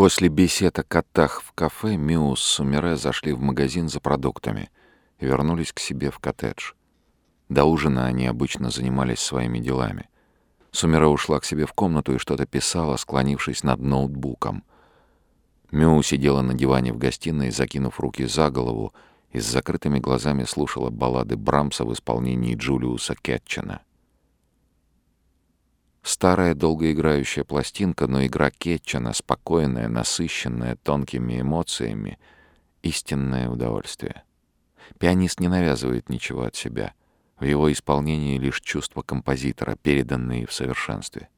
После бесед о котах в кафе Миу с Сумире зашли в магазин за продуктами и вернулись к себе в коттедж. До ужина они обычно занимались своими делами. Сумире ушла к себе в комнату и что-то писала, склонившись над ноутбуком. Мю сидела на диване в гостиной, закинув руки за голову, и с закрытыми глазами слушала баллады Брамса в исполнении Джулиуса Кетчена. Старая долгоиграющая пластинка, но игра Кетчена, спокойная, насыщенная тонкими эмоциями, истинное удовольствие. Пианист не навязывает ничего от себя. В его исполнении лишь чувства композитора, переданные в совершенстве.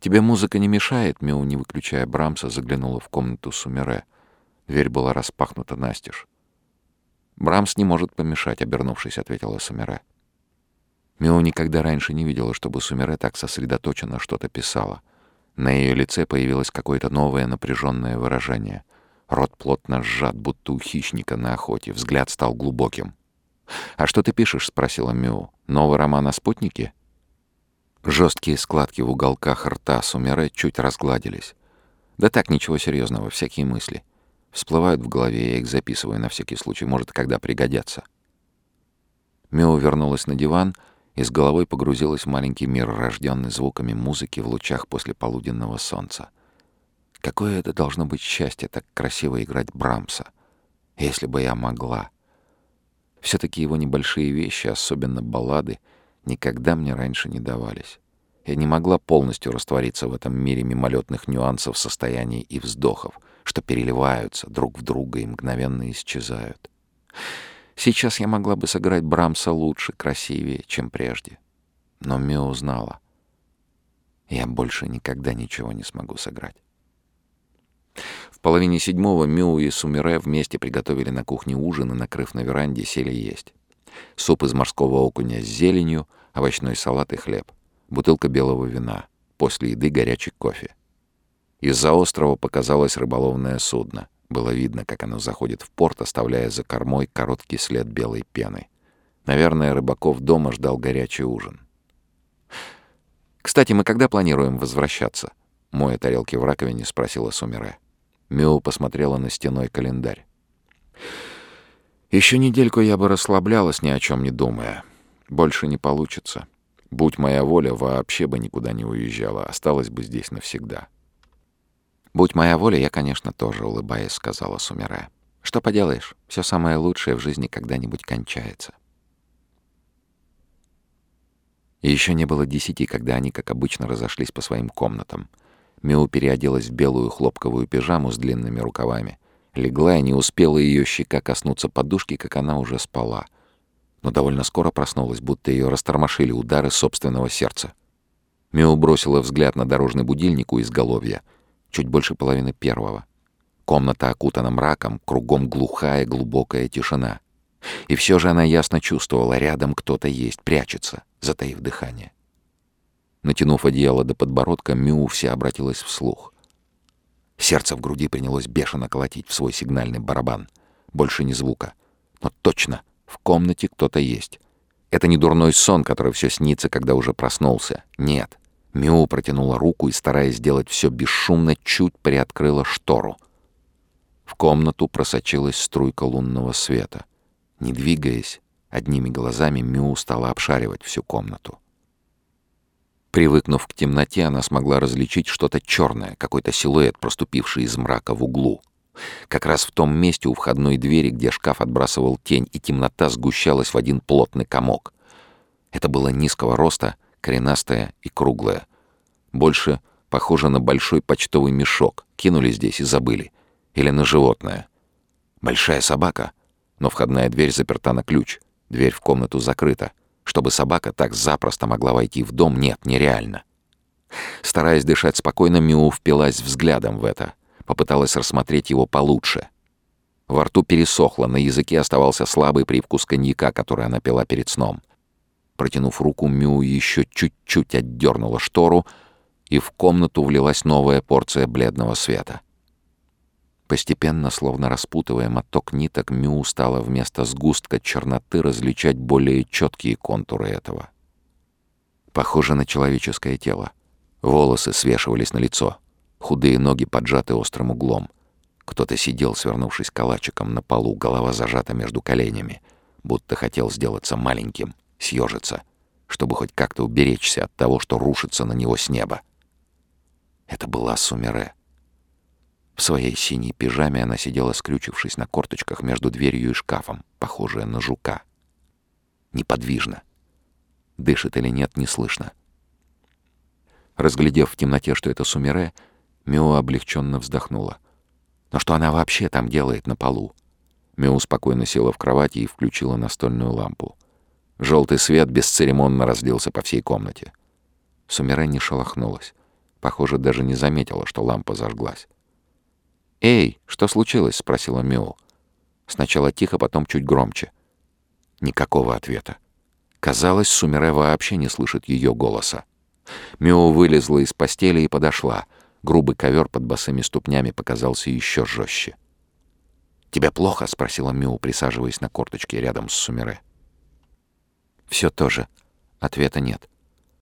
«Тебе музыка не мешает?» Миу, не выключая Брамса, заглянула в комнату Сумере. Дверь была распахнута настежь. «Брамс не может помешать», — обернувшись, ответила Сумере. Мио никогда раньше не видела, чтобы Сумере так сосредоточенно что-то писала. На ее лице появилось какое-то новое напряженное выражение. Рот плотно сжат, будто у хищника на охоте. Взгляд стал глубоким. «А что ты пишешь?» — спросила Мио. «Новый роман о спутнике?» Жесткие складки в уголках рта Сумере чуть разгладились. Да так, ничего серьезного, всякие мысли. Всплывают в голове, я их записываю на всякий случай, может, когда пригодятся. Мио вернулась на диван и с головой погрузилась в маленький мир, рожденный звуками музыки в лучах после полуденного солнца. Какое это должно быть счастье так красиво играть Брамса. Если бы я могла. Все-таки его небольшие вещи, особенно баллады, никогда мне раньше не давались. Я не могла полностью раствориться в этом мире мимолетных нюансов состояний и вздохов, что переливаются друг в друга и мгновенно исчезают. Сейчас я могла бы сыграть Брамса лучше, красивее, чем прежде. Но Мио узнала. Я больше никогда ничего не смогу сыграть. В половине седьмого Мю и Сумире вместе приготовили на кухне ужин и, накрыв на веранде, сели есть. Суп из морского окуня с зеленью, овощной салат и хлеб, бутылка белого вина, после еды горячий кофе. Из-за острова показалось рыболовное судно. Было видно, как оно заходит в порт, оставляя за кормой короткий след белой пены. Наверное, рыбаков дома ждал горячий ужин. «Кстати, мы когда планируем возвращаться?» Моя тарелки в раковине спросила Сумире. Мио посмотрела на стеной календарь. Еще недельку я бы расслаблялась, ни о чем не думая. Больше не получится. Будь моя воля, вообще бы никуда не уезжала, осталась бы здесь навсегда. Будь моя воля, я, конечно, тоже, улыбаясь, сказала Сумире. Что поделаешь, все самое лучшее в жизни когда-нибудь кончается. Еще не было десяти, когда они, как обычно, разошлись по своим комнатам — Миу переоделась в белую хлопковую пижаму с длинными рукавами. Легла и не успела ее щека коснуться подушки, как она уже спала. Но довольно скоро проснулась, будто ее растормошили удары собственного сердца. Миу бросила взгляд на дорожный будильник у изголовья. Чуть больше половины первого. Комната окутана мраком, кругом глухая глубокая тишина. И все же она ясно чувствовала, рядом кто-то есть, прячется, затаив дыхание. Натянув одеяло до подбородка, Мю вся обратилась вслух. Сердце в груди принялось бешено колотить в свой сигнальный барабан. Больше ни звука. Но точно, в комнате кто-то есть. Это не дурной сон, который все снится, когда уже проснулся. Нет. Мю протянула руку и, стараясь сделать все бесшумно, чуть приоткрыла штору. В комнату просочилась струйка лунного света. Не двигаясь, одними глазами Мю стала обшаривать всю комнату. Привыкнув к темноте, она смогла различить что-то черное, какой-то силуэт, проступивший из мрака в углу. Как раз в том месте у входной двери, где шкаф отбрасывал тень, и темнота сгущалась в один плотный комок. Это было низкого роста, коренастое и круглое. Больше похоже на большой почтовый мешок. Кинули здесь и забыли. Или на животное. Большая собака, но входная дверь заперта на ключ. Дверь в комнату закрыта. Чтобы собака так запросто могла войти в дом, нет, нереально. Стараясь дышать спокойно, Миу впилась взглядом в это. Попыталась рассмотреть его получше. Во рту пересохло, на языке оставался слабый привкус коньяка, который она пила перед сном. Протянув руку, Мю еще чуть-чуть отдернула штору, и в комнату влилась новая порция бледного света. Постепенно, словно распутывая моток ниток, Мю стала вместо сгустка черноты различать более четкие контуры этого. Похоже на человеческое тело. Волосы свешивались на лицо. Худые ноги поджаты острым углом. Кто-то сидел, свернувшись калачиком на полу, голова зажата между коленями, будто хотел сделаться маленьким, съежиться, чтобы хоть как-то уберечься от того, что рушится на него с неба. Это была Сумере. В своей синей пижаме она сидела, скрючившись на корточках между дверью и шкафом, похожая на жука. Неподвижно. Дышит или нет, не слышно. Разглядев в темноте, что это Сумере, Мио облегченно вздохнула. Но что она вообще там делает на полу? Мио спокойно села в кровати и включила настольную лампу. Желтый свет бесцеремонно разлился по всей комнате. Сумере не шелохнулась. Похоже, даже не заметила, что лампа зажглась. «Эй, что случилось?» — спросила Мио. Сначала тихо, потом чуть громче. Никакого ответа. Казалось, Сумере вообще не слышит ее голоса. Мио вылезла из постели и подошла. Грубый ковер под босыми ступнями показался еще жестче. «Тебе плохо?» — спросила Мио, присаживаясь на корточке рядом с Сумере. «Все то же. Ответа нет.